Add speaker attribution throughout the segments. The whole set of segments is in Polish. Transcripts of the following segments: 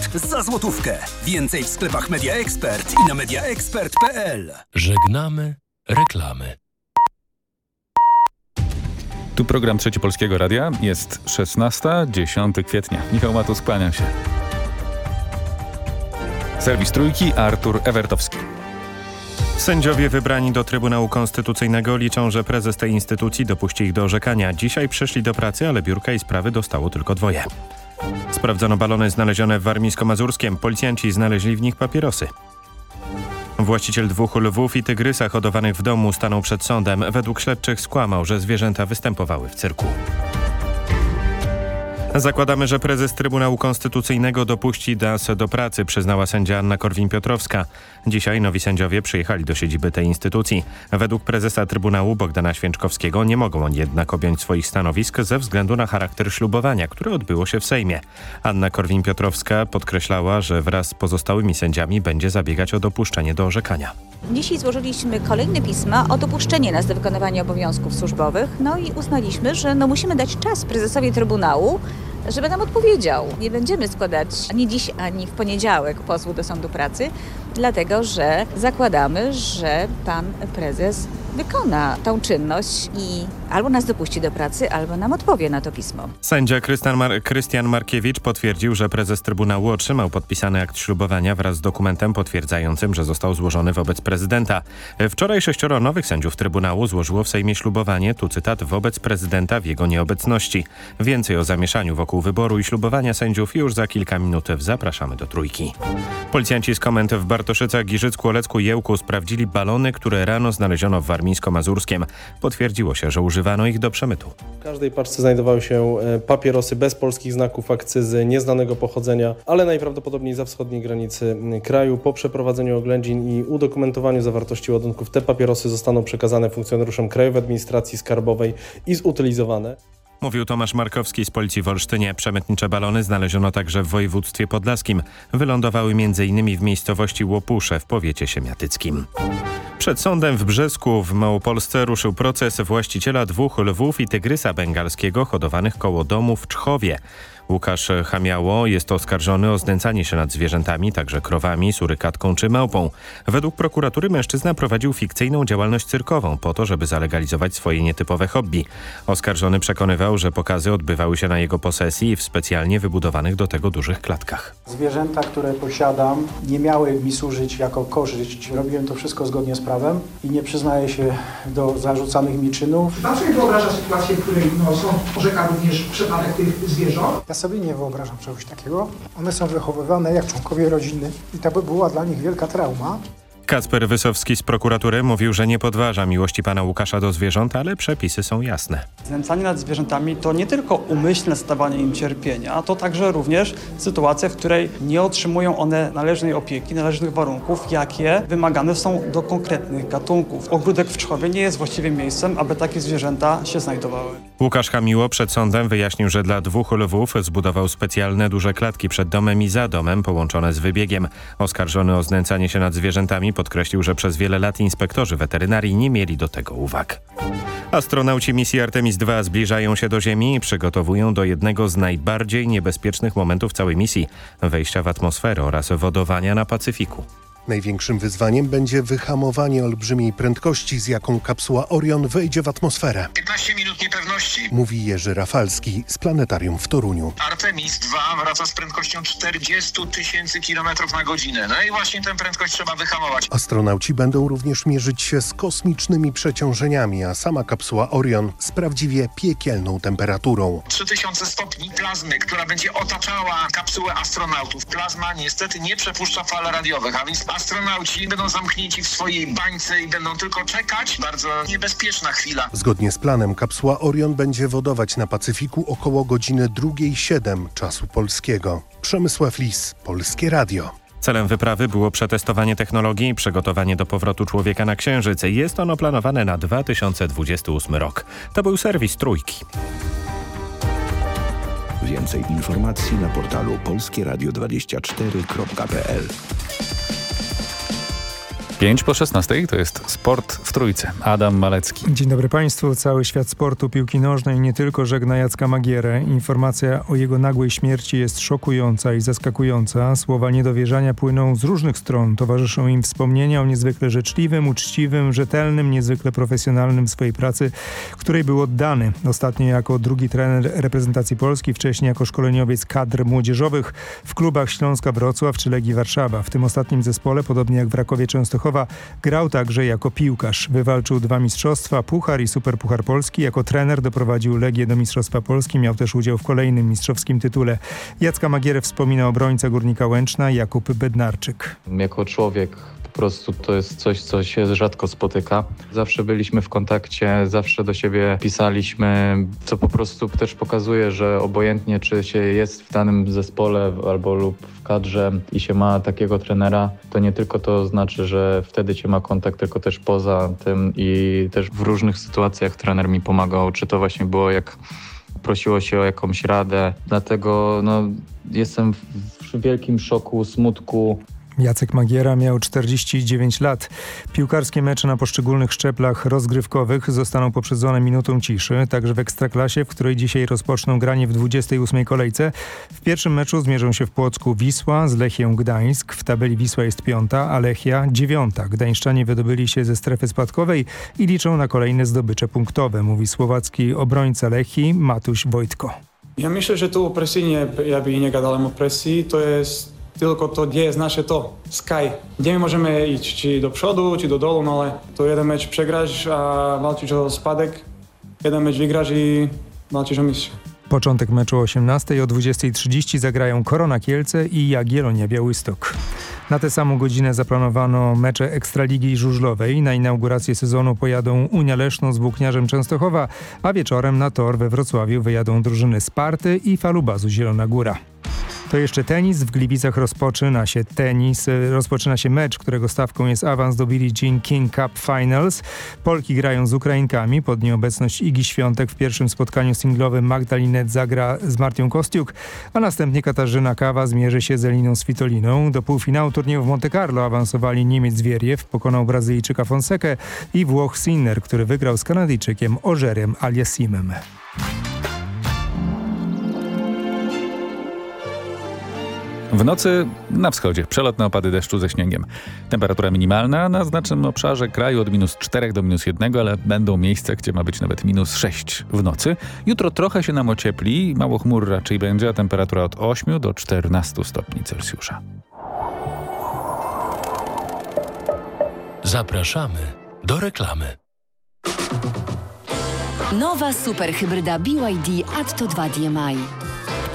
Speaker 1: produkt za złotówkę. Więcej w sklepach Media Expert i na mediaexpert.pl.
Speaker 2: Żegnamy reklamy.
Speaker 3: Tu program Trzeci Polskiego Radia. Jest 16, 10 kwietnia. Michał Matus, kłaniam się. Serwis Trójki, Artur Ewertowski.
Speaker 4: Sędziowie wybrani do Trybunału Konstytucyjnego liczą, że prezes tej instytucji dopuści ich do orzekania. Dzisiaj przyszli do pracy, ale biurka i sprawy dostało tylko dwoje. Sprawdzono balony znalezione w Warmińsko-Mazurskiem. Policjanci znaleźli w nich papierosy. Właściciel dwóch lwów i tygrysa hodowanych w domu stanął przed sądem. Według śledczych skłamał, że zwierzęta występowały w cyrku. Zakładamy, że prezes Trybunału Konstytucyjnego dopuści DAS do pracy, przyznała sędzia Anna Korwin-Piotrowska. Dzisiaj nowi sędziowie przyjechali do siedziby tej instytucji. Według prezesa Trybunału Bogdana Święczkowskiego nie mogą oni jednak objąć swoich stanowisk ze względu na charakter ślubowania, które odbyło się w Sejmie. Anna Korwin-Piotrowska podkreślała, że wraz z pozostałymi sędziami będzie zabiegać o dopuszczenie do orzekania.
Speaker 5: Dzisiaj złożyliśmy kolejne pisma o dopuszczenie nas do wykonywania obowiązków służbowych, no i uznaliśmy, że no musimy dać czas prezesowi Trybunału, żeby nam odpowiedział. Nie będziemy składać ani dziś, ani w poniedziałek pozwu do sądu pracy, dlatego że zakładamy, że pan prezes wykona tą czynność i albo nas dopuści do pracy, albo nam odpowie na to pismo.
Speaker 4: Sędzia Krystian, Mar Krystian Markiewicz potwierdził, że prezes Trybunału otrzymał podpisany akt ślubowania wraz z dokumentem potwierdzającym, że został złożony wobec prezydenta. Wczoraj sześcioro nowych sędziów Trybunału złożyło w Sejmie ślubowanie, tu cytat, wobec prezydenta w jego nieobecności. Więcej o zamieszaniu wokół wyboru i ślubowania sędziów już za kilka minut zapraszamy do Trójki. Policjanci z komend w Bartoszycach, Giżycku, Olecku i Jełku sprawdzili balony, które rano znaleziono w Warmińsko-Mazurskiem. Potwierdziło się, że używano ich do przemytu.
Speaker 6: W każdej paczce znajdowały się e, papierosy bez polskich znaków akcyzy, nieznanego pochodzenia, ale najprawdopodobniej za wschodniej granicy kraju. Po przeprowadzeniu oględzin i udokumentowaniu zawartości ładunków te papierosy zostaną przekazane funkcjonariuszom Krajowej Administracji Skarbowej i zutylizowane.
Speaker 4: Mówił Tomasz Markowski z Policji w Olsztynie. Przemytnicze balony znaleziono także w województwie podlaskim. Wylądowały m.in. w miejscowości Łopusze w powiecie siemiatyckim. Przed sądem w Brzesku w Małopolsce ruszył proces właściciela dwóch lwów i tygrysa bengalskiego hodowanych koło domu w Czchowie. Łukasz Chamiało jest oskarżony o znęcanie się nad zwierzętami, także krowami, surykatką czy małpą. Według prokuratury mężczyzna prowadził fikcyjną działalność cyrkową po to, żeby zalegalizować swoje nietypowe hobby. Oskarżony przekonywał, że pokazy odbywały się na jego posesji i w specjalnie wybudowanych do tego dużych klatkach.
Speaker 7: Zwierzęta, które posiadam, nie miały mi służyć jako korzyść. Robiłem to wszystko zgodnie z prawem i nie przyznaję się do zarzucanych mi czynów.
Speaker 8: Pan sobie wyobraża sytuację, w której no, sąd orzeka również przepadek tych zwierząt?
Speaker 7: Sobie nie wyobrażam czegoś takiego. One są wychowywane jak członkowie rodziny i to by była dla nich wielka trauma.
Speaker 4: Kacper Wysowski z prokuratury mówił, że nie podważa miłości pana Łukasza do zwierząt, ale przepisy są jasne.
Speaker 9: Znęcanie nad zwierzętami to nie tylko umyślne stawanie im cierpienia, to także również sytuacja, w której nie otrzymują one należnej opieki, należnych warunków, jakie wymagane są do konkretnych gatunków. Ogródek w Czchowie nie jest właściwym miejscem, aby takie zwierzęta się znajdowały.
Speaker 4: Łukasz Hamiło przed sądem wyjaśnił, że dla dwóch lwów zbudował specjalne duże klatki przed domem i za domem połączone z wybiegiem. Oskarżony o znęcanie się nad zwierzętami podkreślił, że przez wiele lat inspektorzy weterynarii nie mieli do tego uwag. Astronauci misji Artemis II zbliżają się do Ziemi i przygotowują do jednego z najbardziej niebezpiecznych momentów całej misji wejścia w atmosferę oraz wodowania na Pacyfiku.
Speaker 10: Największym wyzwaniem będzie wyhamowanie olbrzymiej prędkości, z jaką kapsuła Orion wejdzie w atmosferę.
Speaker 11: 15 minut niepewności.
Speaker 10: Mówi Jerzy Rafalski z planetarium w Toruniu.
Speaker 11: Artemis 2 wraca z prędkością 40 tysięcy kilometrów na godzinę. No i właśnie tę prędkość trzeba wyhamować.
Speaker 10: Astronauci będą również mierzyć się z kosmicznymi przeciążeniami, a sama kapsuła Orion z prawdziwie piekielną temperaturą.
Speaker 11: 3000 stopni plazmy, która będzie otaczała kapsułę astronautów. Plazma niestety nie przepuszcza fal radiowych, a więc astronauci będą zamknięci w swojej bańce i będą tylko czekać. Bardzo niebezpieczna chwila.
Speaker 10: Zgodnie z planem kapsuła Orion będzie wodować na Pacyfiku około godziny 2.07 czasu polskiego. Przemysław Lis, Polskie Radio.
Speaker 4: Celem wyprawy było przetestowanie technologii i przygotowanie do powrotu człowieka na Księżyc. Jest ono planowane na 2028 rok. To był serwis Trójki.
Speaker 12: Więcej informacji na portalu polskieradio24.pl
Speaker 3: 5 po 16 to jest Sport w Trójce. Adam Malecki.
Speaker 13: Dzień dobry Państwu. Cały świat sportu, piłki nożnej nie tylko żegna Jacka Magierę. Informacja o jego nagłej śmierci jest szokująca i zaskakująca. Słowa niedowierzania płyną z różnych stron. Towarzyszą im wspomnienia o niezwykle życzliwym, uczciwym, rzetelnym, niezwykle profesjonalnym swojej pracy, której był oddany. Ostatnio jako drugi trener reprezentacji Polski, wcześniej jako szkoleniowiec kadr młodzieżowych w klubach Śląska Wrocław czy Legii Warszawa. W tym ostatnim zespole, podobnie jak w Rakowie Częstochowa, grał także jako piłkarz. Wywalczył dwa mistrzostwa, Puchar i Superpuchar Polski. Jako trener doprowadził Legię do Mistrzostwa Polski. Miał też udział w kolejnym mistrzowskim tytule. Jacka Magierę wspomina obrońca Górnika Łęczna Jakub Bednarczyk.
Speaker 14: Jako człowiek prostu to jest coś, co się rzadko spotyka. Zawsze byliśmy w kontakcie, zawsze do siebie pisaliśmy, co po prostu też pokazuje, że obojętnie czy się jest w danym zespole albo lub w kadrze i się ma takiego trenera, to nie tylko to znaczy, że wtedy się ma kontakt, tylko też poza tym i też w różnych sytuacjach trener mi pomagał, czy to właśnie było jak prosiło się o jakąś radę. Dlatego no, jestem w wielkim szoku, smutku.
Speaker 13: Jacek Magiera miał 49 lat. Piłkarskie mecze na poszczególnych szczeplach rozgrywkowych zostaną poprzedzone minutą ciszy, także w Ekstraklasie, w której dzisiaj rozpoczną granie w 28 kolejce. W pierwszym meczu zmierzą się w Płocku Wisła z Lechią Gdańsk. W tabeli Wisła jest piąta, a Lechia dziewiąta. Gdańszczanie wydobyli się ze strefy spadkowej i liczą na kolejne zdobycze punktowe, mówi słowacki obrońca Lechii Matuś Wojtko.
Speaker 15: Ja myślę, że tu o presji nie, ja by nie gadałem o presji, to jest tylko to, gdzie jest nasze to, sky. My możemy iść, czy do przodu, czy do dołu, no ale to jeden mecz przegrasz, a walczysz o spadek, jeden mecz wygrasz i walczysz o mistrz.
Speaker 13: Początek meczu o 18 o 20.30 zagrają Korona Kielce i Jagiellonia Białystok. Na tę samą godzinę zaplanowano mecze Ekstraligi Żużlowej. Na inaugurację sezonu pojadą Unia Leszno z Włókniarzem Częstochowa, a wieczorem na tor we Wrocławiu wyjadą drużyny Sparty i Falubazu Zielona Góra. To jeszcze tenis. W Gliwicach rozpoczyna się tenis. Rozpoczyna się mecz, którego stawką jest awans do Billie Jean King Cup Finals. Polki grają z Ukrainkami. Pod nieobecność Igi Świątek w pierwszym spotkaniu singlowym Magdalinet zagra z Martią Kostiuk, a następnie Katarzyna Kawa zmierzy się z Eliną Svitoliną. Do półfinału turnieju w Monte Carlo awansowali Niemiec Wieriew, pokonał Brazylijczyka Fonsekę i Włoch Sinner, który wygrał z Kanadyjczykiem Ożerem Aliasimem.
Speaker 3: W nocy na wschodzie przelotne opady deszczu ze śniegiem. Temperatura minimalna na znacznym obszarze kraju od minus 4 do minus 1, ale będą miejsca, gdzie ma być nawet minus 6 w nocy. Jutro trochę się nam ociepli, mało chmur raczej będzie, a temperatura od 8 do 14 stopni Celsjusza.
Speaker 2: Zapraszamy do reklamy.
Speaker 16: Nowa superhybryda BYD Atto 2 DMI.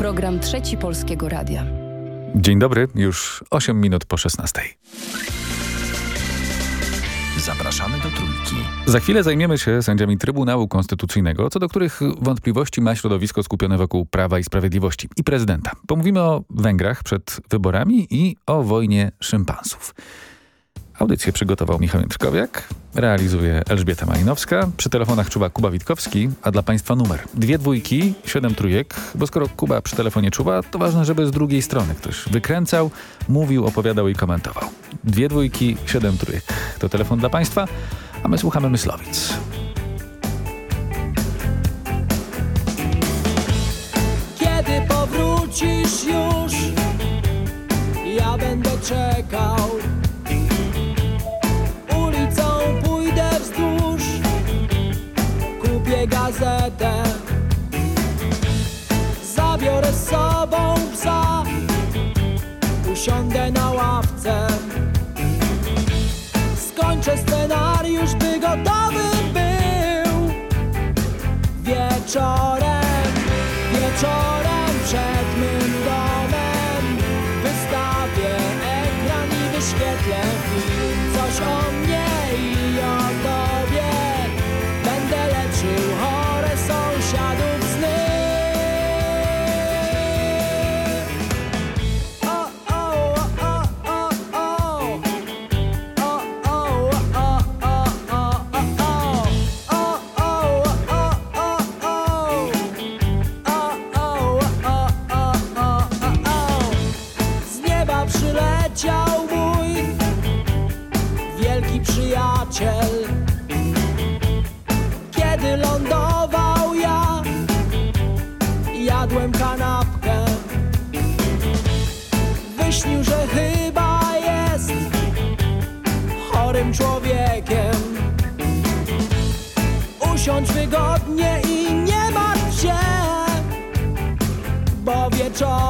Speaker 17: Program Trzeci Polskiego Radia.
Speaker 3: Dzień dobry, już 8 minut po 16.
Speaker 1: Zapraszamy do Trójki.
Speaker 3: Za chwilę zajmiemy się sędziami Trybunału Konstytucyjnego, co do których wątpliwości ma środowisko skupione wokół Prawa i Sprawiedliwości i prezydenta. Pomówimy o Węgrach przed wyborami i o wojnie szympansów. Audycję przygotował Michał Jędrkowiak, realizuje Elżbieta Malinowska, przy telefonach czuwa Kuba Witkowski, a dla Państwa numer dwie dwójki, siedem trójek, bo skoro Kuba przy telefonie czuwa, to ważne, żeby z drugiej strony ktoś wykręcał, mówił, opowiadał i komentował. Dwie dwójki, siedem trójek. To telefon dla Państwa, a my słuchamy Myslowic.
Speaker 18: Kiedy powrócisz już, ja będę czekał. Gazetę. Zabiorę z sobą psa Usiądę na ławce. Skończę scenariusz, by gotowy był. Wieczorem, wieczorem przed mym domem Wystawię ekran i wyświetlę film. Coś o mnie Usiądź wygodnie i nie martw się, bo wieczorem,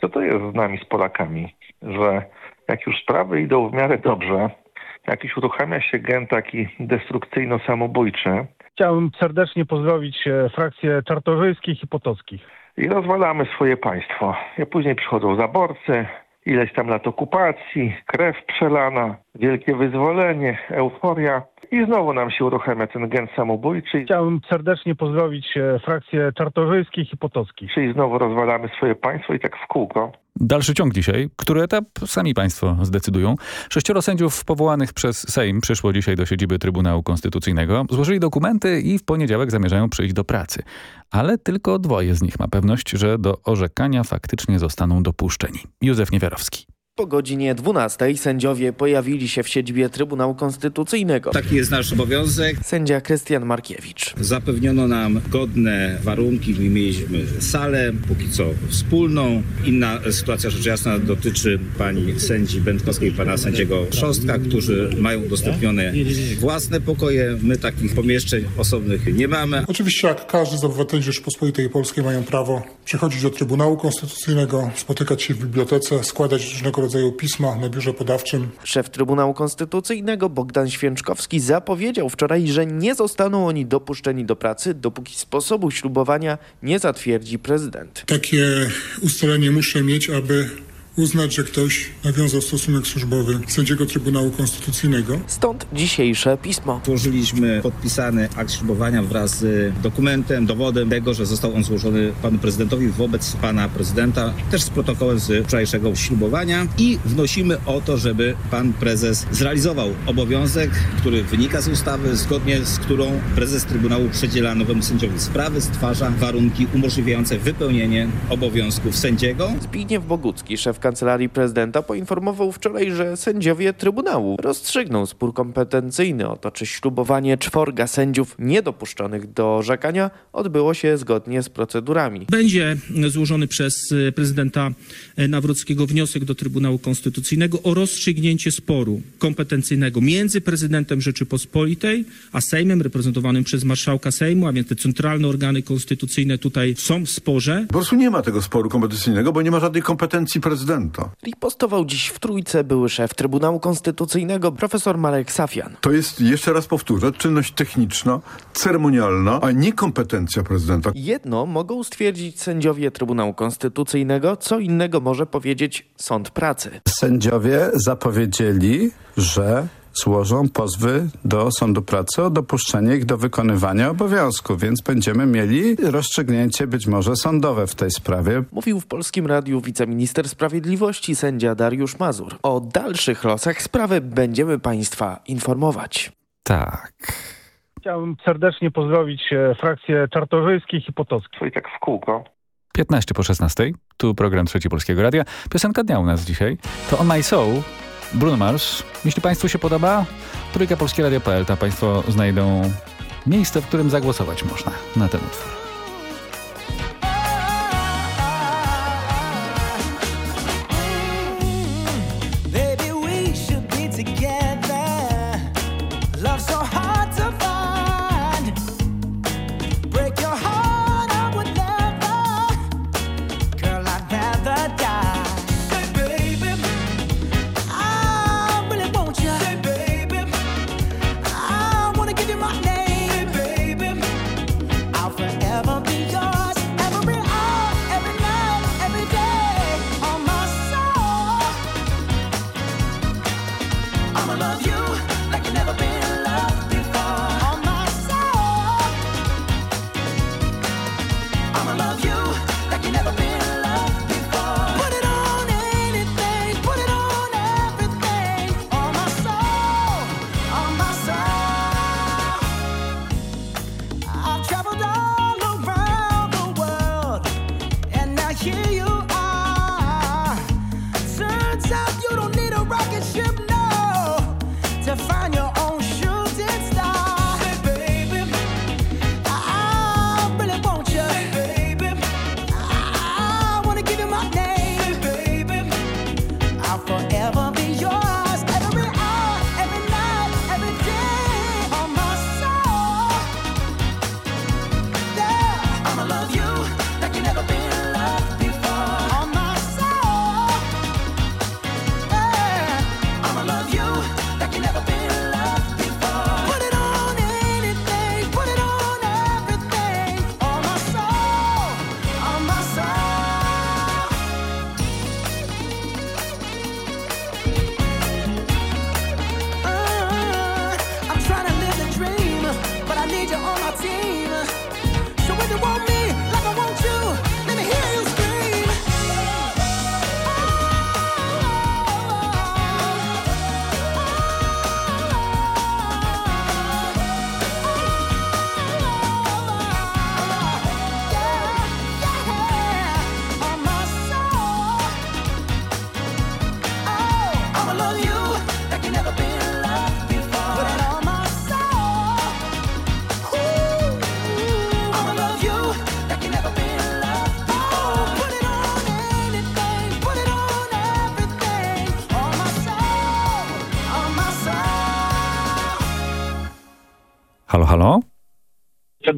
Speaker 19: Co to jest z nami, z Polakami, że jak już sprawy idą w miarę dobrze, jakiś uruchamia się gen taki destrukcyjno-samobójczy.
Speaker 20: Chciałbym serdecznie pozdrowić e, frakcje czartorzyjskich i potockich.
Speaker 19: I rozwalamy swoje państwo. I później przychodzą zaborcy, ileś tam lat okupacji, krew przelana, wielkie wyzwolenie, euforia. I znowu nam się uruchamia ten gen samobójczy.
Speaker 20: Chciałbym serdecznie pozdrowić e, frakcje czartorzyjskich i potockich.
Speaker 19: Czyli znowu rozwalamy swoje państwo i tak w kółko.
Speaker 3: Dalszy ciąg dzisiaj. Który etap? Sami Państwo zdecydują. Sześcioro sędziów powołanych przez Sejm przyszło dzisiaj do siedziby Trybunału Konstytucyjnego. Złożyli dokumenty i w poniedziałek zamierzają przyjść do pracy. Ale tylko dwoje z nich ma pewność, że do orzekania faktycznie zostaną dopuszczeni. Józef Niewiarowski.
Speaker 21: Po godzinie 12 sędziowie pojawili się w siedzibie Trybunału Konstytucyjnego.
Speaker 22: Taki jest nasz obowiązek.
Speaker 21: Sędzia Krystian Markiewicz.
Speaker 22: Zapewniono nam godne warunki. Mieliśmy salę, póki co wspólną. Inna sytuacja rzecz jasna dotyczy pani sędzi Będkowskiej i pana sędziego Szostka, którzy mają udostępnione własne pokoje. My takich pomieszczeń osobnych nie mamy.
Speaker 23: Oczywiście jak każdy z obywateli Rzeczypospolitej Polskiej mają prawo przychodzić do Trybunału Konstytucyjnego, spotykać się w bibliotece, składać różnego rodzaju pisma na biurze podawczym.
Speaker 21: Szef Trybunału Konstytucyjnego Bogdan Święczkowski zapowiedział wczoraj, że nie zostaną oni dopuszczeni do pracy, dopóki sposobu ślubowania nie zatwierdzi prezydent.
Speaker 23: Takie ustalenie muszę mieć, aby uznać, że ktoś nawiązał stosunek służbowy sędziego Trybunału Konstytucyjnego.
Speaker 21: Stąd dzisiejsze pismo.
Speaker 22: Złożyliśmy podpisany akt ślubowania wraz z dokumentem, dowodem tego, że został on złożony panu prezydentowi wobec pana prezydenta, też z protokołem z wczorajszego ślubowania i wnosimy o to, żeby pan prezes zrealizował obowiązek, który wynika z ustawy, zgodnie z którą prezes Trybunału przedziela nowemu sędziowi sprawy, stwarza warunki umożliwiające wypełnienie obowiązków sędziego.
Speaker 21: Zbigniew Bogucki, szef Kancelarii Prezydenta poinformował wczoraj, że sędziowie Trybunału rozstrzygną spór kompetencyjny o to, czy ślubowanie czworga sędziów niedopuszczonych do orzekania odbyło się zgodnie z procedurami.
Speaker 24: Będzie złożony przez prezydenta Nawrockiego wniosek do Trybunału Konstytucyjnego o rozstrzygnięcie sporu kompetencyjnego między prezydentem Rzeczypospolitej a Sejmem reprezentowanym przez marszałka Sejmu, a więc te centralne organy konstytucyjne tutaj są w sporze.
Speaker 25: Po prostu nie ma tego sporu kompetencyjnego, bo nie ma żadnej kompetencji prezydenta.
Speaker 21: Ripostował dziś w Trójce były szef Trybunału Konstytucyjnego profesor Marek Safian.
Speaker 25: To jest, jeszcze raz powtórzę, czynność techniczna, ceremonialna, a nie kompetencja prezydenta.
Speaker 21: Jedno mogą stwierdzić sędziowie Trybunału Konstytucyjnego, co innego może powiedzieć sąd pracy.
Speaker 26: Sędziowie zapowiedzieli, że złożą pozwy do Sądu Pracy o dopuszczenie ich do wykonywania obowiązku, więc będziemy mieli rozstrzygnięcie być może sądowe w tej sprawie.
Speaker 21: Mówił w Polskim Radiu wiceminister sprawiedliwości sędzia Dariusz Mazur. O dalszych losach sprawy będziemy Państwa informować.
Speaker 3: Tak.
Speaker 20: Chciałbym serdecznie pozdrowić e, frakcje czartorzyjskich i potockich.
Speaker 19: I tak w kółko.
Speaker 27: 15 po 16. Tu program Trzeci Polskiego Radia. Piosenka dnia u nas dzisiaj. To On My Soul, Bruno Mars. Jeśli Państwu się podoba, trójka polskieradio.pl, tam Państwo znajdą miejsce, w którym zagłosować można na ten utwór.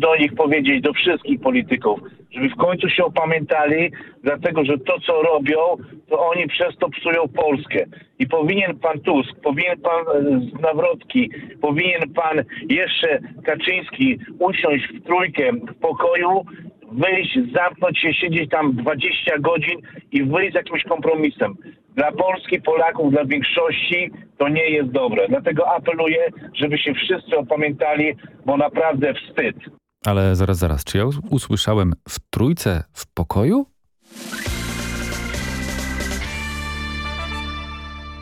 Speaker 28: Do nich powiedzieć, do wszystkich polityków, żeby w końcu się opamiętali, dlatego że to, co robią, to oni przez to psują Polskę. I powinien pan Tusk, powinien pan e, Nawrotki, powinien pan jeszcze Kaczyński usiąść w trójkę w pokoju, wyjść, zamknąć się, siedzieć tam 20 godzin i wyjść z jakimś kompromisem. Dla Polski, Polaków, dla większości to nie jest dobre. Dlatego apeluję, żeby się wszyscy opamiętali, bo naprawdę wstyd.
Speaker 27: Ale zaraz, zaraz, czy ja usłyszałem w trójce w pokoju?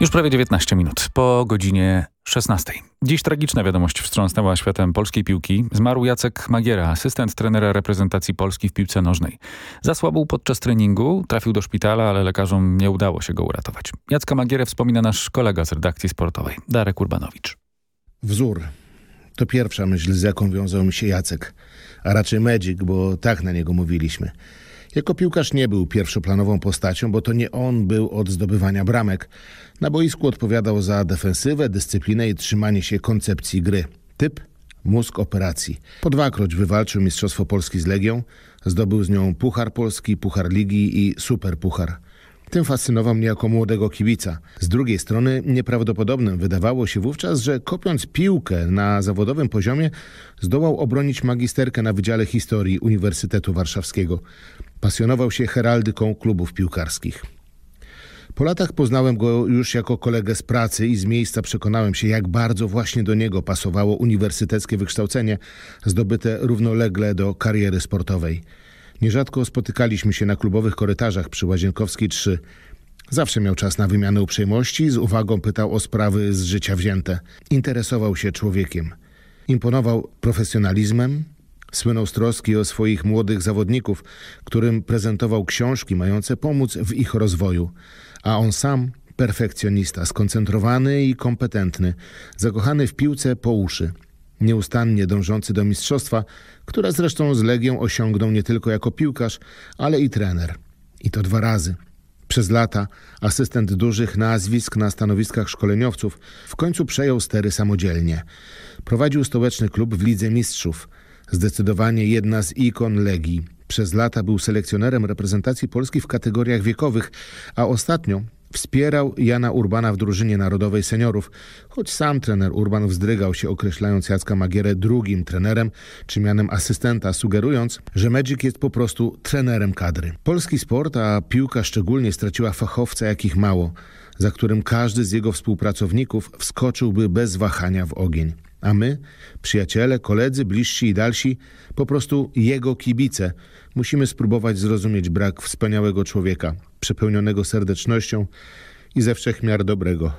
Speaker 27: Już prawie 19 minut po godzinie 16. Dziś tragiczna wiadomość wstrząsnęła światem polskiej piłki. Zmarł Jacek Magiera, asystent trenera reprezentacji Polski w piłce nożnej. Zasłabł podczas treningu, trafił do szpitala, ale lekarzom nie udało się go uratować. Jacka Magierę wspomina nasz kolega z redakcji sportowej, Darek Urbanowicz.
Speaker 29: Wzór. To pierwsza myśl, z jaką wiązał mi się Jacek, a raczej Medzik, bo tak na niego mówiliśmy. Jako piłkarz nie był pierwszoplanową postacią, bo to nie on był od zdobywania bramek. Na boisku odpowiadał za defensywę, dyscyplinę i trzymanie się koncepcji gry. Typ mózg operacji. Po dwakroć wywalczył Mistrzostwo Polski z Legią, zdobył z nią Puchar Polski, Puchar Ligi i Super Puchar. Tym fascynował mnie jako młodego kibica. Z drugiej strony nieprawdopodobnym wydawało się wówczas, że kopiąc piłkę na zawodowym poziomie zdołał obronić magisterkę na Wydziale Historii Uniwersytetu Warszawskiego. Pasjonował się heraldyką klubów piłkarskich. Po latach poznałem go już jako kolegę z pracy i z miejsca przekonałem się, jak bardzo właśnie do niego pasowało uniwersyteckie wykształcenie zdobyte równolegle do kariery sportowej. Nierzadko spotykaliśmy się na klubowych korytarzach przy Łazienkowskiej 3. Zawsze miał czas na wymianę uprzejmości, z uwagą pytał o sprawy z życia wzięte. Interesował się człowiekiem. Imponował profesjonalizmem, Słynął z troski o swoich młodych zawodników, którym prezentował książki mające pomóc w ich rozwoju. A on sam perfekcjonista, skoncentrowany i kompetentny, zakochany w piłce po uszy, nieustannie dążący do mistrzostwa, które zresztą z Legią osiągnął nie tylko jako piłkarz, ale i trener. I to dwa razy. Przez lata asystent dużych nazwisk na stanowiskach szkoleniowców w końcu przejął stery samodzielnie. Prowadził stołeczny klub w Lidze Mistrzów. Zdecydowanie jedna z ikon Legii. Przez lata był selekcjonerem reprezentacji Polski w kategoriach wiekowych, a ostatnio Wspierał Jana Urbana w drużynie narodowej seniorów, choć sam trener Urban wzdrygał się określając Jacka Magierę drugim trenerem czy mianem asystenta, sugerując, że Magic jest po prostu trenerem kadry. Polski sport, a piłka szczególnie straciła fachowca jakich mało, za którym każdy z jego współpracowników wskoczyłby bez wahania w ogień. A my, przyjaciele, koledzy, bliżsi i dalsi, po prostu jego kibice, musimy spróbować zrozumieć brak wspaniałego człowieka, przepełnionego serdecznością i ze wszechmiar dobrego.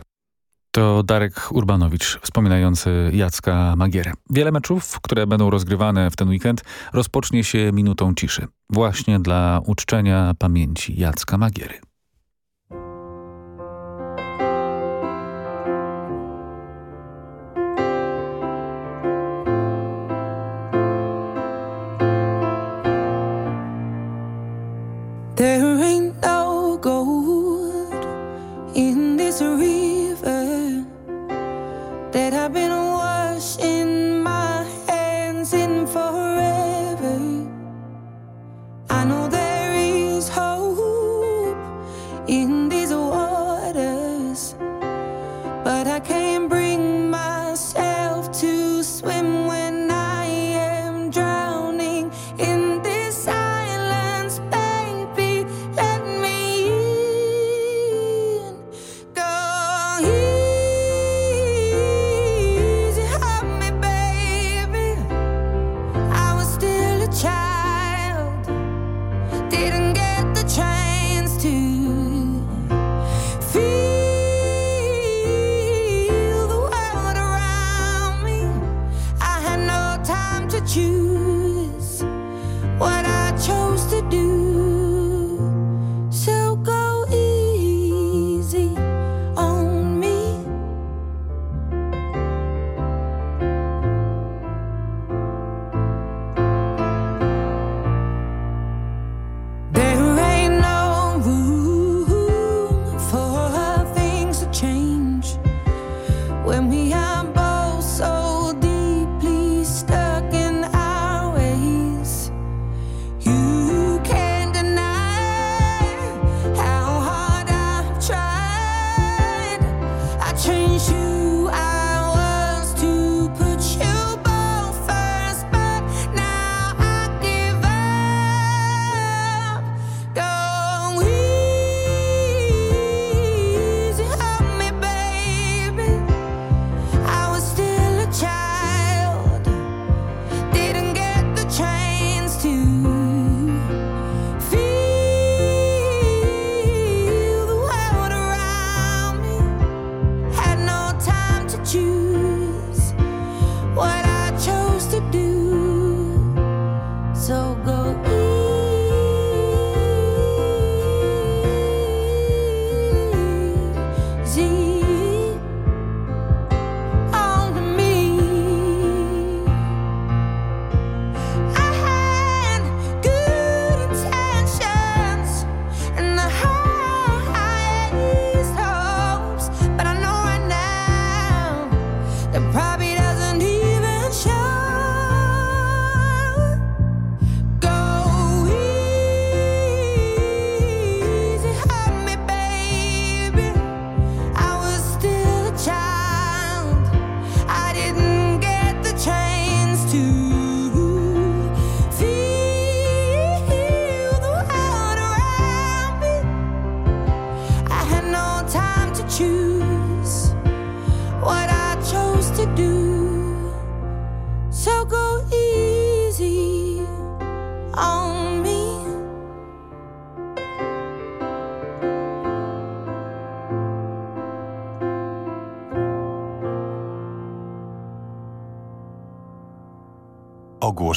Speaker 30: To Darek Urbanowicz, wspominający Jacka Magierę. Wiele meczów, które będą rozgrywane w ten weekend, rozpocznie się minutą ciszy. Właśnie dla uczczenia pamięci Jacka Magiery.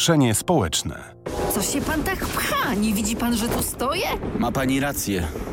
Speaker 31: Ogłoszenie społeczne.
Speaker 32: Co się pan tak pcha? Nie widzi pan, że tu stoję?
Speaker 33: Ma pani rację.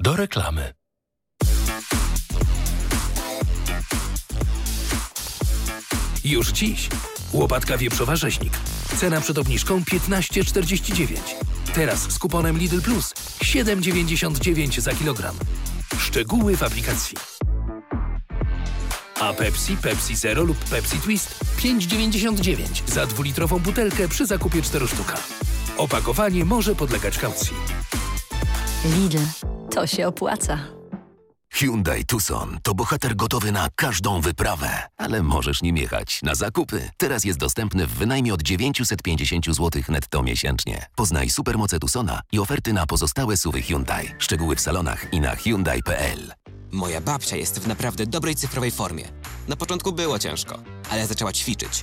Speaker 2: do reklamy. Już dziś. Łopatka wieprzowa rzeźnik. Cena przed obniżką 15,49. Teraz z kuponem Lidl Plus 7,99 za kilogram. Szczegóły w aplikacji. A Pepsi, Pepsi Zero lub Pepsi Twist 5,99 za dwulitrową butelkę przy zakupie 4 sztuka. Opakowanie może podlegać kaucji.
Speaker 34: Lidl. To się opłaca.
Speaker 35: Hyundai Tucson to bohater gotowy na każdą wyprawę, ale możesz nim jechać na zakupy. Teraz jest dostępny w wynajmie od 950 zł netto miesięcznie. Poznaj supermoce Tucsona i oferty na pozostałe suwy Hyundai. Szczegóły w salonach i na Hyundai.pl.
Speaker 36: Moja babcia jest w naprawdę dobrej cyfrowej formie. Na początku było ciężko, ale zaczęła ćwiczyć.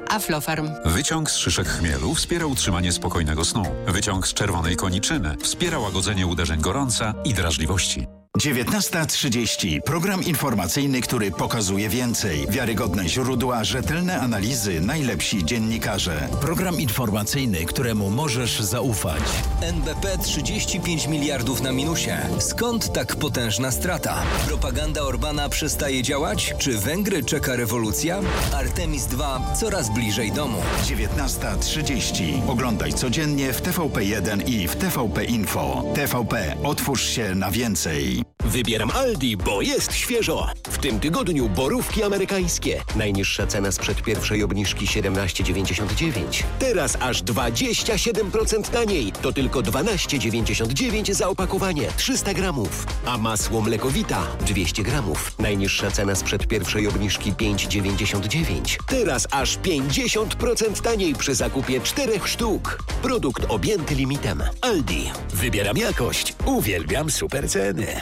Speaker 37: Aflofarm.
Speaker 38: Wyciąg z szyszek chmielu wspiera utrzymanie spokojnego snu. Wyciąg z czerwonej koniczyny wspiera łagodzenie uderzeń gorąca i drażliwości.
Speaker 39: 19.30. Program informacyjny, który pokazuje więcej. Wiarygodne źródła, rzetelne analizy, najlepsi dziennikarze. Program informacyjny, któremu możesz zaufać.
Speaker 40: NBP 35 miliardów na minusie. Skąd tak potężna strata? Propaganda Orbana przestaje działać? Czy Węgry czeka rewolucja? Artemis II coraz bliżej domu.
Speaker 39: 19.30. Oglądaj codziennie w TVP1 i w TVP Info. TVP, otwórz się na więcej.
Speaker 41: Wybieram Aldi, bo jest świeżo. W tym tygodniu borówki amerykańskie. Najniższa cena sprzed pierwszej obniżki 17,99. Teraz aż 27% taniej. To tylko 12,99 za opakowanie 300 gramów. A masło mlekowita 200 gramów. Najniższa cena sprzed pierwszej obniżki 5,99. Teraz aż 50% taniej przy zakupie 4 sztuk. Produkt objęty limitem. Aldi. Wybieram jakość. Uwielbiam super ceny.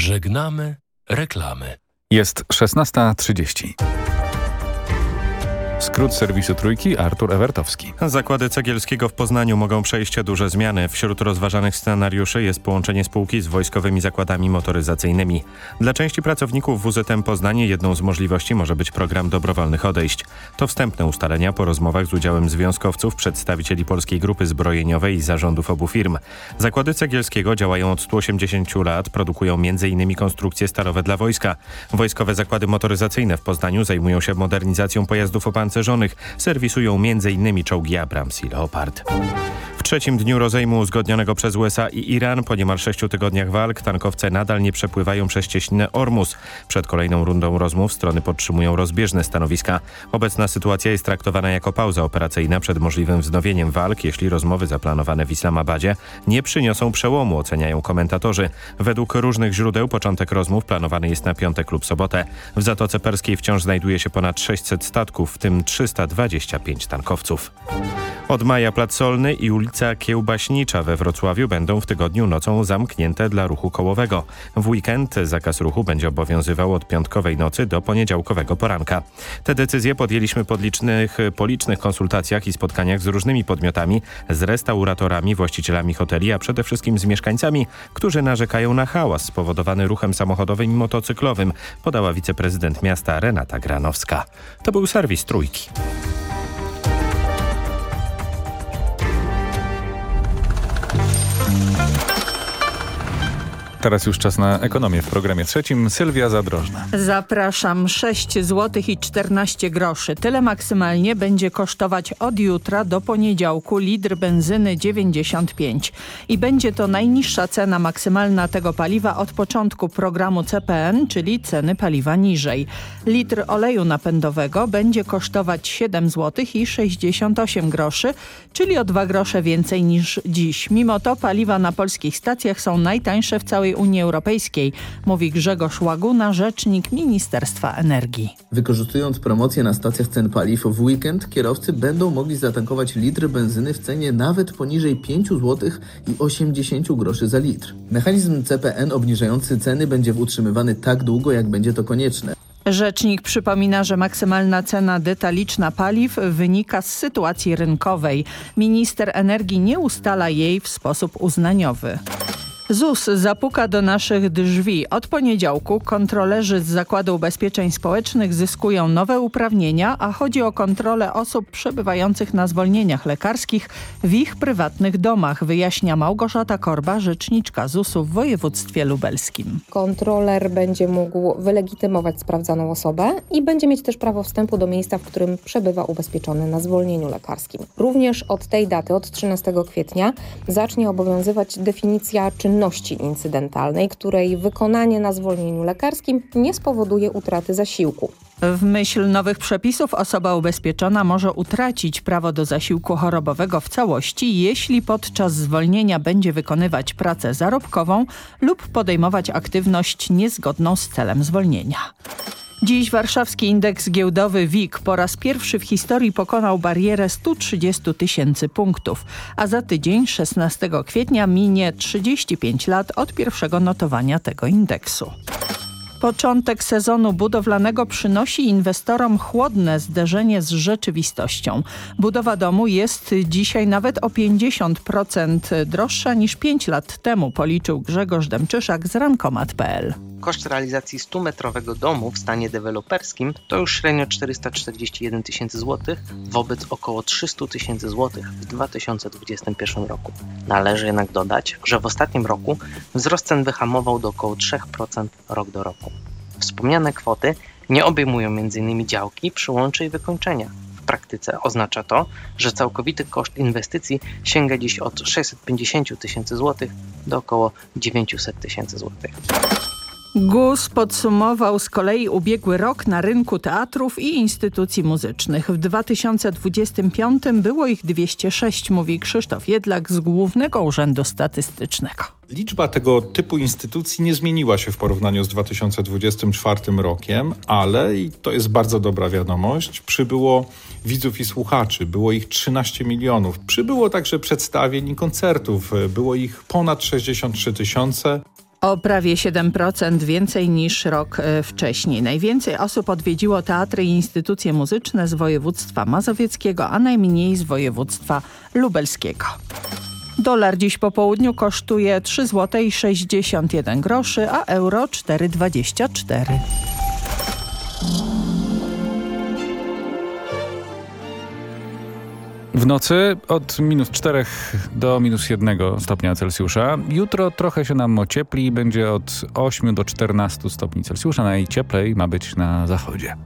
Speaker 2: Żegnamy reklamy.
Speaker 3: Jest 16.30. Skrót serwisu Trójki Artur Ewertowski.
Speaker 4: Zakłady Cegielskiego w Poznaniu mogą przejść duże zmiany. Wśród rozważanych scenariuszy jest połączenie spółki z wojskowymi zakładami motoryzacyjnymi. Dla części pracowników WZM Poznanie jedną z możliwości może być program dobrowolnych odejść. To wstępne ustalenia po rozmowach z udziałem związkowców, przedstawicieli Polskiej Grupy Zbrojeniowej i zarządów obu firm. Zakłady Cegielskiego działają od 180 lat, produkują m.in. konstrukcje stalowe dla wojska. Wojskowe zakłady motoryzacyjne w Poznaniu zajmują się modernizacją pojazdów opancerzonych, serwisują m.in. czołgi Abrams i Leopard. W trzecim dniu rozejmu uzgodnionego przez USA i Iran po niemal sześciu tygodniach walk tankowce nadal nie przepływają przez cieśninę Ormus. Przed kolejną rundą rozmów strony podtrzymują rozbieżne stanowiska. Obecna sytuacja jest traktowana jako pauza operacyjna przed możliwym wznowieniem walk, jeśli rozmowy zaplanowane w Islamabadzie nie przyniosą przełomu, oceniają komentatorzy. Według różnych źródeł początek rozmów planowany jest na piątek lub sobotę. W Zatoce Perskiej wciąż znajduje się ponad 600 statków, w tym 325 tankowców. Od maja Plac Solny i ulica Kiełbaśnicza we Wrocławiu będą w tygodniu nocą zamknięte dla ruchu kołowego. W weekend zakaz ruchu będzie obowiązywał od piątkowej nocy do poniedziałkowego poranka. Te decyzje podjęliśmy po licznych, po licznych konsultacjach i spotkaniach z różnymi podmiotami, z restauratorami, właścicielami hoteli, a przede wszystkim z mieszkańcami, którzy narzekają na hałas spowodowany ruchem samochodowym i motocyklowym, podała wiceprezydent miasta Renata Granowska. To był serwis Trójki.
Speaker 3: Teraz już czas na ekonomię w programie trzecim. Sylwia Zadrożna.
Speaker 42: Zapraszam. 6 zł i 14 groszy. Tyle maksymalnie będzie kosztować od jutra do poniedziałku litr benzyny 95. I będzie to najniższa cena maksymalna tego paliwa od początku programu CPN, czyli ceny paliwa niżej. Litr oleju napędowego będzie kosztować 7 zł i 68 groszy, czyli o 2 grosze więcej niż dziś. Mimo to paliwa na polskich stacjach są najtańsze w całej całej Unii Europejskiej, mówi Grzegorz Łaguna, rzecznik Ministerstwa Energii.
Speaker 43: Wykorzystując promocję na stacjach cen paliw w weekend, kierowcy będą mogli zatankować litr benzyny w cenie nawet poniżej 5 zł i 80 groszy za litr. Mechanizm CPN obniżający ceny będzie utrzymywany tak długo, jak będzie to konieczne.
Speaker 42: Rzecznik przypomina, że maksymalna cena detaliczna paliw wynika z sytuacji rynkowej. Minister energii nie ustala jej w sposób uznaniowy. ZUS zapuka do naszych drzwi. Od poniedziałku kontrolerzy z Zakładu Ubezpieczeń Społecznych zyskują nowe uprawnienia, a chodzi o kontrolę osób przebywających na zwolnieniach lekarskich w ich prywatnych domach, wyjaśnia Małgorzata Korba, rzeczniczka ZUS-u w województwie lubelskim.
Speaker 44: Kontroler będzie mógł wylegitymować sprawdzaną osobę i będzie mieć też prawo wstępu do miejsca, w którym przebywa ubezpieczony na zwolnieniu lekarskim. Również od tej daty, od 13 kwietnia, zacznie obowiązywać definicja czynności czynności incydentalnej, której wykonanie na zwolnieniu lekarskim nie spowoduje utraty zasiłku.
Speaker 42: W myśl nowych przepisów osoba ubezpieczona może utracić prawo do zasiłku chorobowego w całości, jeśli podczas zwolnienia będzie wykonywać pracę zarobkową lub podejmować aktywność niezgodną z celem zwolnienia. Dziś warszawski indeks giełdowy WIG po raz pierwszy w historii pokonał barierę 130 tysięcy punktów, a za tydzień 16 kwietnia minie 35 lat od pierwszego notowania tego indeksu. Początek sezonu budowlanego przynosi inwestorom chłodne zderzenie z rzeczywistością. Budowa domu jest dzisiaj nawet o 50% droższa niż 5 lat temu, policzył Grzegorz Demczyszak z rankomat.pl.
Speaker 45: Koszt realizacji 100-metrowego domu w stanie deweloperskim to już średnio 441 tysięcy złotych wobec około 300 tysięcy złotych w 2021 roku. Należy jednak dodać, że w ostatnim roku wzrost cen wyhamował do około 3% rok do roku. Wspomniane kwoty nie obejmują m.in. działki, przyłączy i wykończenia. W praktyce oznacza to, że całkowity koszt inwestycji sięga dziś od 650 tysięcy złotych do około 900 tysięcy złotych.
Speaker 42: GUS podsumował z kolei ubiegły rok na rynku teatrów i instytucji muzycznych. W 2025 było ich 206, mówi Krzysztof Jedlak z Głównego Urzędu Statystycznego.
Speaker 46: Liczba tego typu instytucji nie zmieniła się w porównaniu z 2024 rokiem, ale, i to jest bardzo dobra wiadomość, przybyło widzów i słuchaczy. Było ich 13 milionów. Przybyło także przedstawień i koncertów. Było ich ponad 63 tysiące.
Speaker 42: O prawie 7% więcej niż rok e, wcześniej. Najwięcej osób odwiedziło teatry i instytucje muzyczne z województwa mazowieckiego, a najmniej z województwa lubelskiego. Dolar dziś po południu kosztuje 3 zł i 61 groszy, a euro 4,24.
Speaker 30: W nocy od minus 4 do minus 1 stopnia Celsjusza. Jutro trochę się nam ociepli będzie od 8 do 14 stopni Celsjusza. Najcieplej ma być na zachodzie.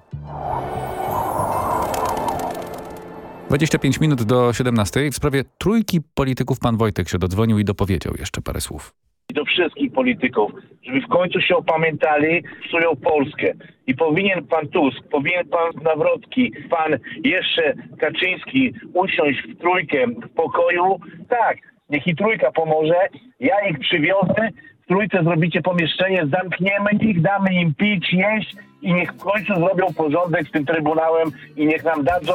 Speaker 30: 25 minut do 17. W sprawie trójki polityków pan Wojtek się dodzwonił i dopowiedział jeszcze parę słów
Speaker 28: i do wszystkich polityków, żeby w końcu się opamiętali, psują Polskę. I powinien pan Tusk, powinien pan Nawrotki, pan jeszcze Kaczyński usiąść w trójkę w pokoju. Tak, niech i trójka pomoże. Ja ich przywiozę, w trójce zrobicie pomieszczenie, zamkniemy ich, damy im pić, jeść i niech w końcu zrobią porządek z tym Trybunałem i niech nam dadzą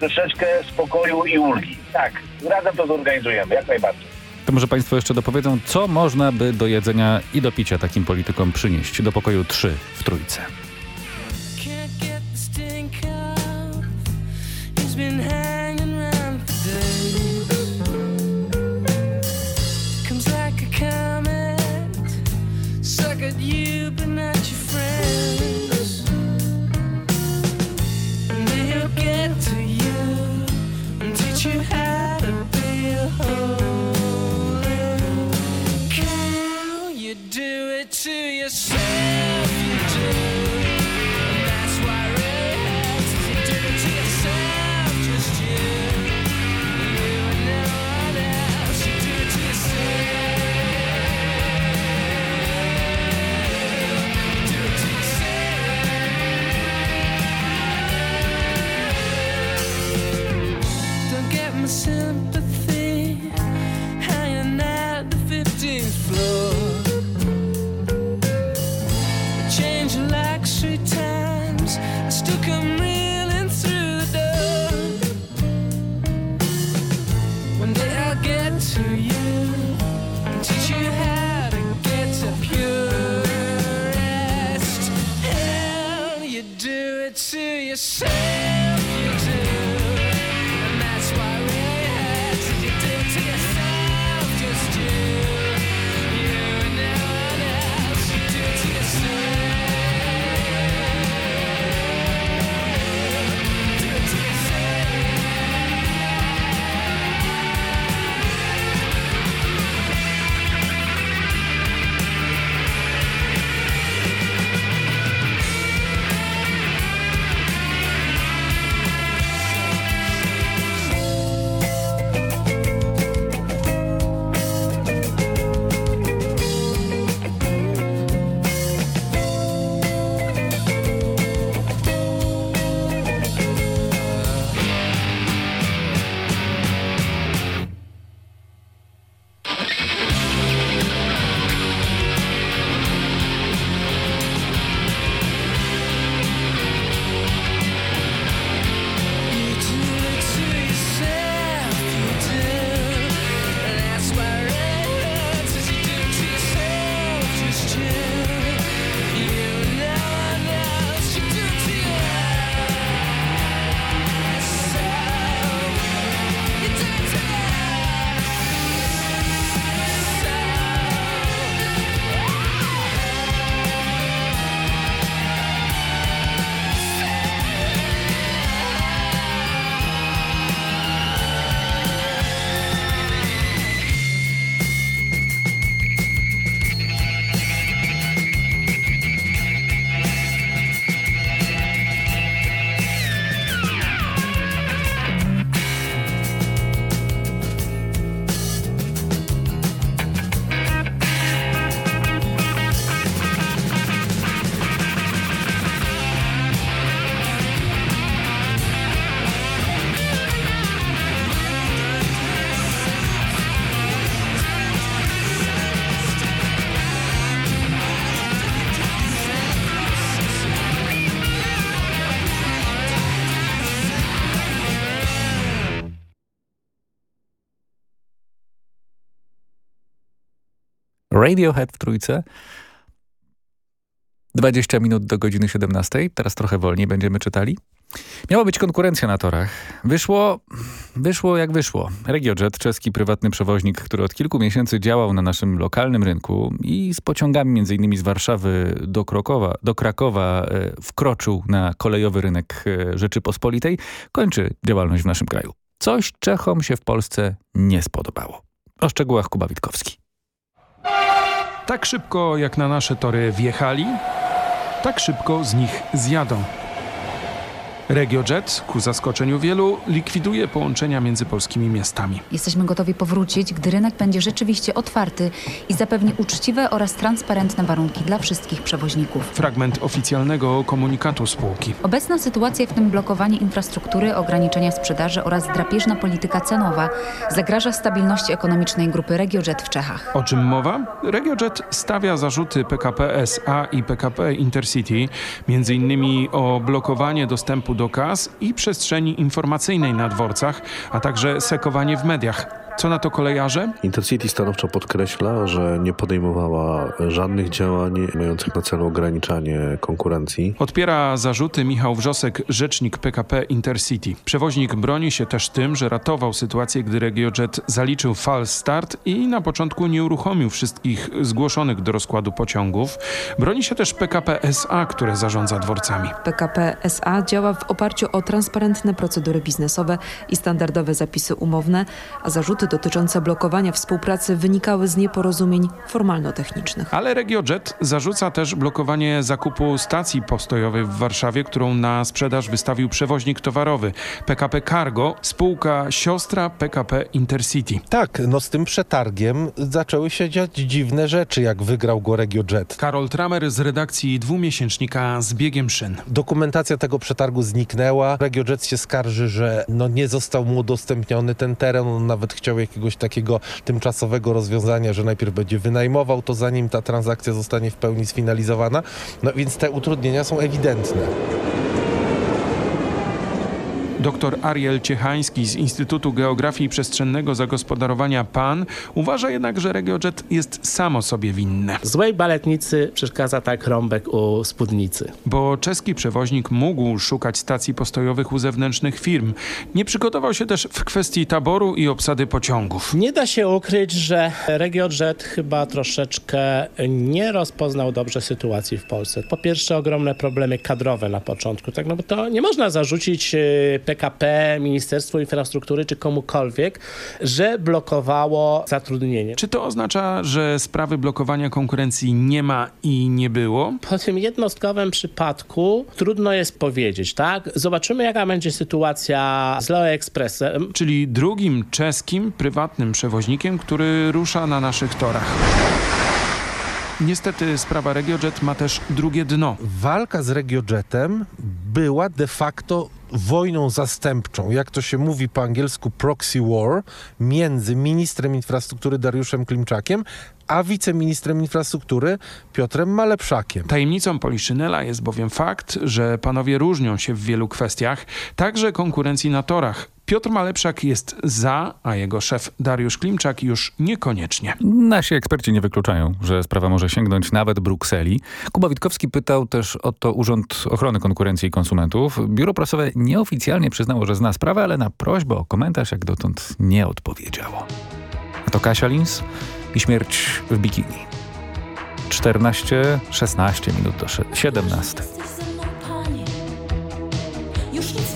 Speaker 28: troszeczkę spokoju i ulgi. Tak, razem to zorganizujemy, jak najbardziej.
Speaker 30: To może Państwo jeszcze dopowiedzą, co można by do jedzenia i do picia takim politykom przynieść do pokoju 3 w Trójce. To yourself? You do.
Speaker 3: Radiohead w trójce. 20 minut do godziny 17. Teraz trochę wolniej będziemy czytali. Miała być konkurencja na torach. Wyszło, wyszło jak wyszło. RegioJet, czeski prywatny przewoźnik, który od kilku miesięcy działał na naszym lokalnym rynku i z pociągami m.in. z Warszawy do Krakowa, do Krakowa e, wkroczył na kolejowy rynek e, Rzeczypospolitej, kończy działalność w naszym kraju. Coś Czechom się w Polsce nie spodobało. O szczegółach Kuba Witkowski.
Speaker 45: Tak szybko jak na nasze tory wjechali, tak szybko z nich zjadą. RegioJet, ku zaskoczeniu wielu, likwiduje połączenia między polskimi miastami.
Speaker 5: Jesteśmy gotowi powrócić, gdy rynek będzie rzeczywiście otwarty i zapewni uczciwe oraz transparentne warunki dla wszystkich przewoźników.
Speaker 45: Fragment oficjalnego komunikatu spółki.
Speaker 5: Obecna sytuacja, w tym blokowanie infrastruktury, ograniczenia sprzedaży oraz drapieżna polityka cenowa, zagraża stabilności ekonomicznej grupy RegioJet w Czechach.
Speaker 45: O czym mowa? RegioJet stawia zarzuty PKP SA i PKP Intercity, między innymi o blokowanie dostępu do kas i przestrzeni informacyjnej na dworcach, a także sekowanie w mediach. Co na to kolejarze?
Speaker 47: Intercity stanowczo podkreśla, że nie podejmowała żadnych działań mających na celu ograniczanie konkurencji.
Speaker 45: Odpiera zarzuty Michał Wrzosek, rzecznik PKP Intercity. Przewoźnik broni się też tym, że ratował sytuację, gdy RegioJet zaliczył fal start i na początku nie uruchomił wszystkich zgłoszonych do rozkładu pociągów. Broni się też PKP SA, które zarządza dworcami.
Speaker 48: PKP SA działa w oparciu o transparentne procedury biznesowe i standardowe zapisy umowne, a zarzuty zarzuty dotyczące blokowania współpracy wynikały z nieporozumień formalno-technicznych.
Speaker 45: Ale RegioJet zarzuca też blokowanie zakupu stacji postojowej w Warszawie, którą na sprzedaż wystawił przewoźnik towarowy PKP Cargo, spółka siostra PKP Intercity.
Speaker 39: Tak, no z tym przetargiem zaczęły się dziać dziwne rzeczy, jak wygrał go RegioJet.
Speaker 45: Karol Tramer z redakcji dwumiesięcznika z biegiem szyn.
Speaker 39: Dokumentacja tego przetargu zniknęła. RegioJet się skarży, że no nie został mu udostępniony ten teren, on nawet chciał chciał jakiegoś takiego tymczasowego rozwiązania, że najpierw będzie wynajmował to zanim ta transakcja zostanie w pełni sfinalizowana. No więc te utrudnienia są ewidentne.
Speaker 45: Dr Ariel Ciechański z Instytutu Geografii Przestrzennego Zagospodarowania PAN uważa jednak, że RegioJet jest samo sobie winne.
Speaker 49: Złej baletnicy przeszkadza tak rąbek u spódnicy.
Speaker 45: Bo czeski przewoźnik mógł szukać stacji postojowych u zewnętrznych firm. Nie przygotował się też w kwestii taboru i obsady pociągów.
Speaker 49: Nie da się ukryć, że RegioJet chyba troszeczkę nie rozpoznał dobrze sytuacji w Polsce. Po pierwsze ogromne problemy kadrowe na początku, tak no bo to nie można zarzucić y, PKP, Ministerstwu Infrastruktury czy komukolwiek, że blokowało zatrudnienie.
Speaker 45: Czy to oznacza, że sprawy blokowania konkurencji nie ma i nie było?
Speaker 49: Po tym jednostkowym przypadku trudno jest powiedzieć, tak? Zobaczymy jaka będzie sytuacja z Leo Expressem.
Speaker 45: Czyli drugim czeskim prywatnym przewoźnikiem, który rusza na naszych torach. Niestety sprawa RegioJet ma też drugie dno.
Speaker 39: Walka z RegioJetem była de facto wojną zastępczą, jak to się mówi po angielsku proxy war, między ministrem infrastruktury Dariuszem Klimczakiem a wiceministrem infrastruktury Piotrem Malepszakiem.
Speaker 45: Tajemnicą Poliszynela jest bowiem fakt, że panowie różnią się w wielu kwestiach, także konkurencji na torach. Piotr Malepszak jest za, a jego szef Dariusz Klimczak już niekoniecznie.
Speaker 3: Nasi eksperci nie wykluczają, że sprawa może sięgnąć nawet Brukseli. Kuba Witkowski pytał też o to Urząd Ochrony Konkurencji i Konsumentów. Biuro prasowe nieoficjalnie przyznało, że zna sprawę, ale na prośbę o komentarz jak dotąd nie odpowiedziało. A to Kasia Lins i śmierć w bikini. 14-16 minut do 17.
Speaker 50: pozwól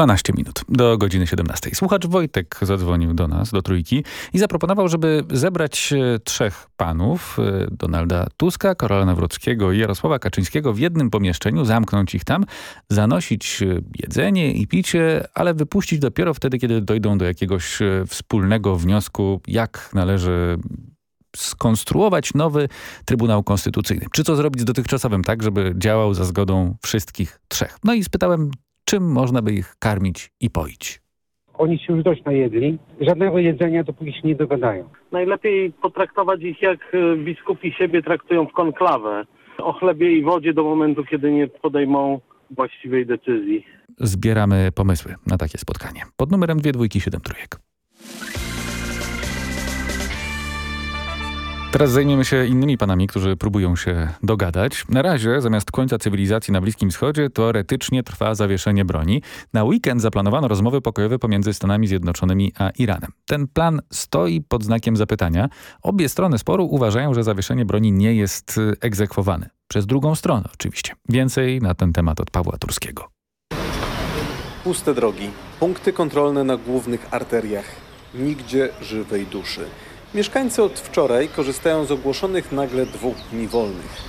Speaker 3: 12 minut do godziny 17. Słuchacz Wojtek zadzwonił do nas, do Trójki i zaproponował, żeby zebrać e, trzech panów, e, Donalda Tuska, Karola Nawrockiego i Jarosława Kaczyńskiego w jednym pomieszczeniu, zamknąć ich tam, zanosić e, jedzenie i picie, ale wypuścić dopiero wtedy, kiedy dojdą do jakiegoś wspólnego wniosku, jak należy skonstruować nowy Trybunał Konstytucyjny. Czy co zrobić z dotychczasowym tak, żeby działał za zgodą wszystkich trzech? No i spytałem, czym można by ich karmić i poić.
Speaker 51: Oni się już dość najedli. Żadnego jedzenia, dopóki się nie dogadają.
Speaker 52: Najlepiej potraktować ich jak e, biskupi siebie traktują w konklawę. O chlebie i wodzie do momentu, kiedy nie podejmą właściwej decyzji.
Speaker 3: Zbieramy pomysły na takie spotkanie. Pod numerem 2273. Teraz zajmiemy się innymi panami, którzy próbują się dogadać. Na razie, zamiast końca cywilizacji na Bliskim Wschodzie, teoretycznie trwa zawieszenie broni. Na weekend zaplanowano rozmowy pokojowe pomiędzy Stanami Zjednoczonymi a Iranem. Ten plan stoi pod znakiem zapytania. Obie strony sporu uważają, że zawieszenie broni nie jest y, egzekwowane. Przez drugą stronę oczywiście. Więcej na ten temat od Pawła Turskiego.
Speaker 53: Puste drogi, punkty kontrolne na głównych arteriach. Nigdzie żywej duszy. Mieszkańcy od wczoraj korzystają z ogłoszonych nagle dwóch dni wolnych.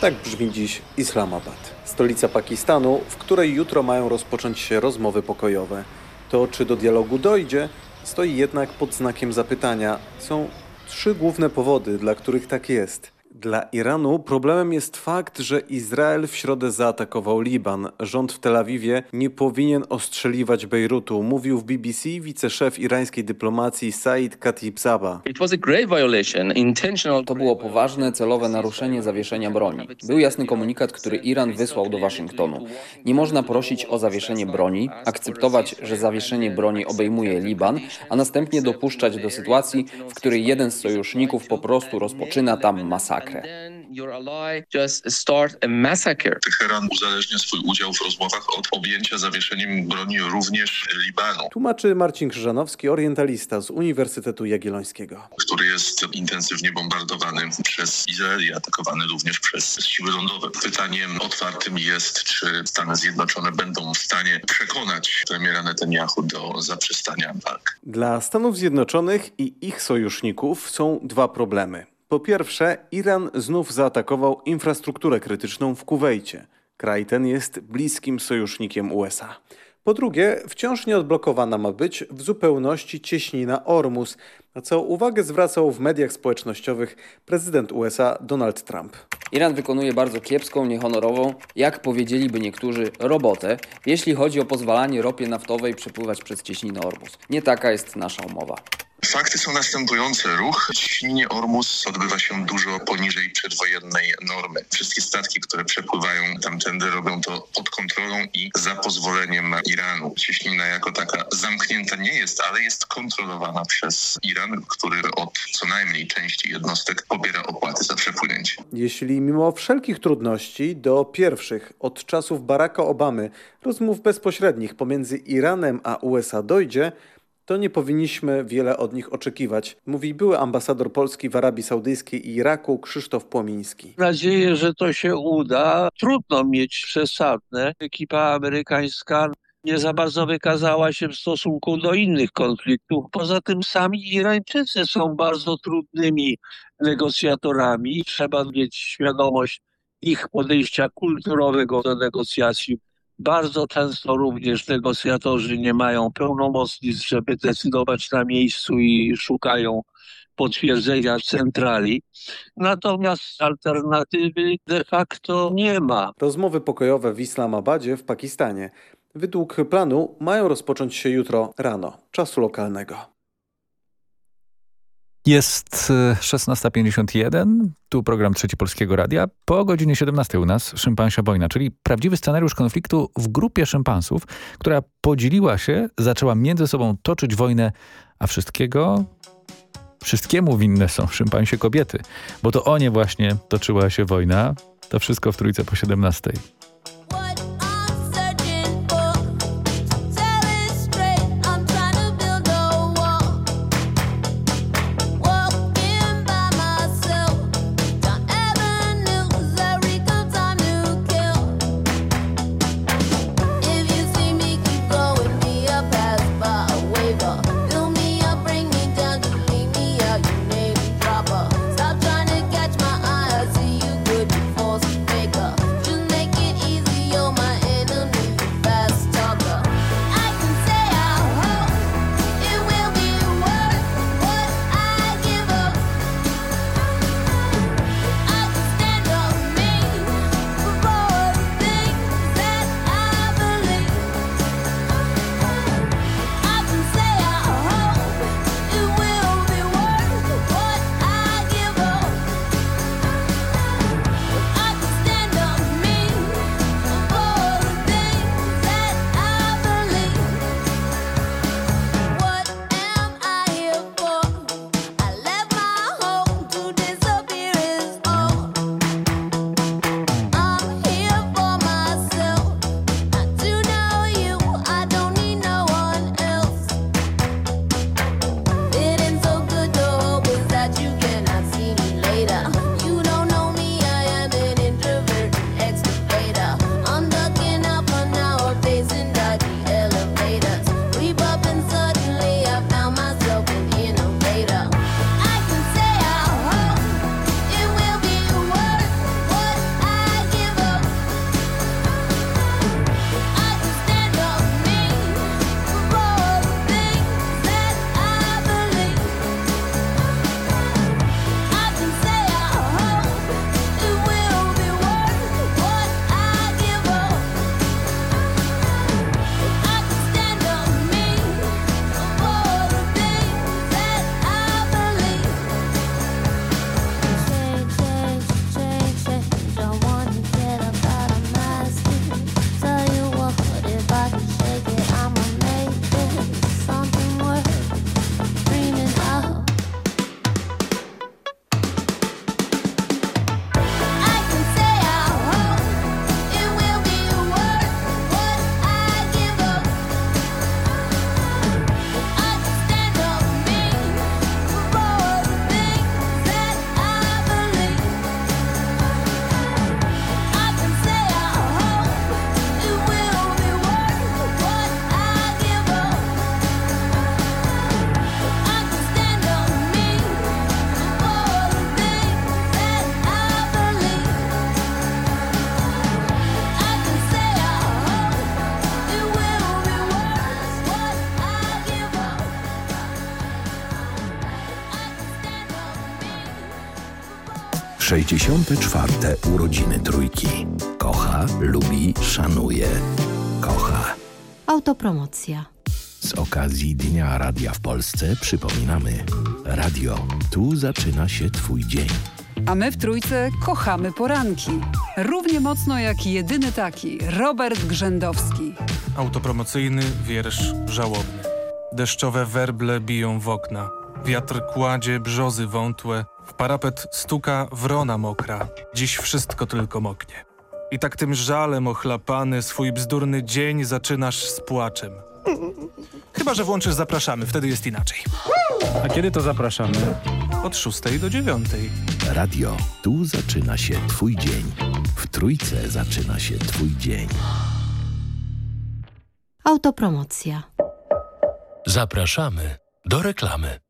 Speaker 53: Tak brzmi dziś Islamabad, stolica Pakistanu, w której jutro mają rozpocząć się rozmowy pokojowe. To, czy do dialogu dojdzie, stoi jednak pod znakiem zapytania. Są trzy główne powody, dla których tak jest. Dla Iranu problemem jest fakt, że Izrael w środę zaatakował Liban. Rząd w Tel Awiwie nie powinien ostrzeliwać Bejrutu, mówił w BBC wiceszef irańskiej dyplomacji Said Khatibzadeh.
Speaker 54: To było poważne, celowe naruszenie zawieszenia broni. Był jasny komunikat, który Iran wysłał do Waszyngtonu. Nie można prosić o zawieszenie broni, akceptować, że zawieszenie broni obejmuje Liban, a następnie dopuszczać do sytuacji, w której jeden z sojuszników po prostu rozpoczyna tam masakrę.
Speaker 39: Teheran uzależnia swój udział w rozmowach od objęcia zawieszeniem broni również Libanu,
Speaker 53: Tłumaczy Marcin Krzyżanowski, orientalista z Uniwersytetu Jagiellońskiego.
Speaker 39: który jest intensywnie bombardowany przez Izrael i atakowany również przez siły lądowe. Pytaniem otwartym jest, czy Stany Zjednoczone będą w stanie przekonać premiera Netanyahu do zaprzestania walk.
Speaker 53: Dla Stanów Zjednoczonych i ich sojuszników są dwa problemy. Po pierwsze, Iran znów zaatakował infrastrukturę krytyczną w Kuwejcie. Kraj ten jest bliskim sojusznikiem USA. Po drugie, wciąż nieodblokowana ma być w zupełności cieśnina Ormus, na co uwagę zwracał w mediach społecznościowych prezydent USA Donald Trump.
Speaker 54: Iran wykonuje bardzo kiepską, niehonorową, jak powiedzieliby niektórzy, robotę, jeśli chodzi o pozwalanie ropie naftowej przepływać przez cieśninę Ormus. Nie taka jest nasza umowa.
Speaker 39: Fakty są następujące. Ruch w ciśnienie Ormus odbywa się dużo poniżej przedwojennej normy. Wszystkie statki, które przepływają tamtędy robią to pod kontrolą i za pozwoleniem Iranu. Cieśnina jako taka zamknięta nie jest, ale jest kontrolowana przez Iran, który od co najmniej części jednostek pobiera opłaty za przepłynięcie.
Speaker 53: Jeśli mimo wszelkich trudności do pierwszych od czasów Baracka Obamy rozmów bezpośrednich pomiędzy Iranem a USA dojdzie, to nie powinniśmy wiele od nich oczekiwać, mówi były ambasador Polski w Arabii Saudyjskiej i Iraku Krzysztof Płomiński.
Speaker 55: nadzieję, że to się uda. Trudno mieć przesadne. Ekipa amerykańska
Speaker 56: nie za bardzo wykazała się w stosunku do innych konfliktów. Poza tym sami Irańczycy są bardzo trudnymi negocjatorami. Trzeba mieć świadomość ich podejścia kulturowego do negocjacji. Bardzo często również negocjatorzy nie mają pełnomocnic, żeby decydować na miejscu i szukają potwierdzenia centrali. Natomiast alternatywy de facto nie ma.
Speaker 53: Rozmowy pokojowe w Islamabadzie w Pakistanie według planu mają rozpocząć się jutro rano, czasu lokalnego.
Speaker 57: Jest 16.51, tu program Trzeci Polskiego Radia. Po godzinie 17 u nas Szympansia Wojna, czyli prawdziwy scenariusz konfliktu w grupie szympansów, która podzieliła się, zaczęła między sobą toczyć wojnę, a wszystkiego Wszystkiemu winne są szympansie kobiety, bo to o nie właśnie toczyła się wojna. To wszystko w Trójce po 17.
Speaker 35: czwarte urodziny trójki. Kocha, lubi, szanuje. Kocha.
Speaker 58: Autopromocja.
Speaker 35: Z okazji Dnia Radia w Polsce przypominamy. Radio, tu zaczyna się Twój dzień.
Speaker 59: A my w Trójce kochamy poranki. Równie mocno jak jedyny taki, Robert Grzędowski.
Speaker 45: Autopromocyjny wiersz żałobny. Deszczowe werble biją w okna. Wiatr kładzie brzozy wątłe, parapet stuka wrona mokra, dziś wszystko tylko moknie. I tak tym żalem ochlapany swój bzdurny dzień zaczynasz z płaczem. Chyba, że włączysz zapraszamy, wtedy jest inaczej.
Speaker 60: A kiedy to zapraszamy?
Speaker 45: Od 6 do 9.
Speaker 35: Radio, tu zaczyna się Twój dzień. W Trójce zaczyna się Twój dzień.
Speaker 61: Autopromocja.
Speaker 2: Zapraszamy do reklamy.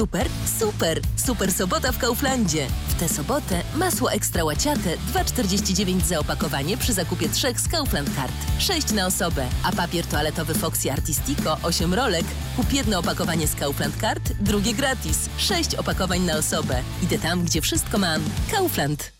Speaker 62: Super, super, super sobota w Kauflandzie. W tę sobotę masło ekstra łaciate 2,49 za opakowanie przy zakupie trzech z Kaufland Card. 6 na osobę, a papier toaletowy Foxy Artistico 8 rolek. Kup jedno opakowanie z Kaufland Card, drugie gratis. 6 opakowań na osobę. Idę tam, gdzie wszystko mam. Kaufland.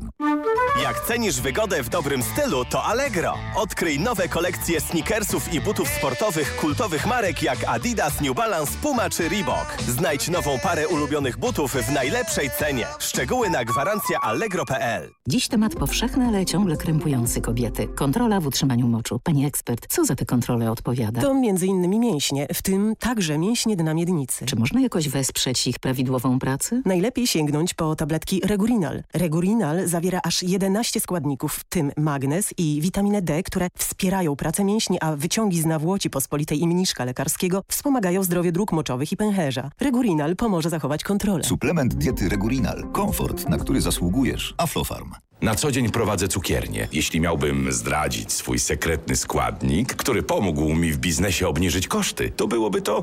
Speaker 63: Aflofarm.
Speaker 64: Jak cenisz wygodę w dobrym stylu, to Allegro. Odkryj nowe kolekcje sneakersów i butów sportowych kultowych marek jak Adidas, New Balance, Puma czy Reebok. Znajdź nową parę ulubionych butów w najlepszej cenie. Szczegóły na gwarancja allegro.pl.
Speaker 65: Dziś temat powszechny, ale ciągle krępujący kobiety. Kontrola w utrzymaniu moczu. Pani ekspert, co za te kontrole odpowiada?
Speaker 66: To między innymi mięśnie, w tym także mięśnie dna miednicy.
Speaker 65: Czy można jakoś wesprzeć ich prawidłową pracę?
Speaker 66: Najlepiej sięgnąć po tabletki Regurinal. Regurinal zawiera aż 11 składników, w tym magnez i witaminę D, które wspierają pracę mięśni, a wyciągi z nawłoci pospolitej i mniszka lekarskiego wspomagają zdrowie dróg moczowych i pęcherza. Regurinal pomoże zachować kontrolę.
Speaker 63: Suplement diety Regurinal. Komfort, na który zasługujesz. Aflofarm.
Speaker 35: Na co dzień prowadzę cukiernię. Jeśli miałbym zdradzić swój sekretny składnik, który pomógł mi w biznesie obniżyć koszty, to byłoby to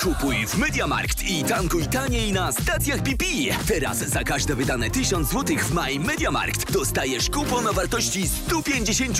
Speaker 67: Kupuj w Mediamarkt i tankuj taniej na stacjach BP. Teraz za każde wydane 1000 zł w maj Mediamarkt dostajesz kupon o wartości 150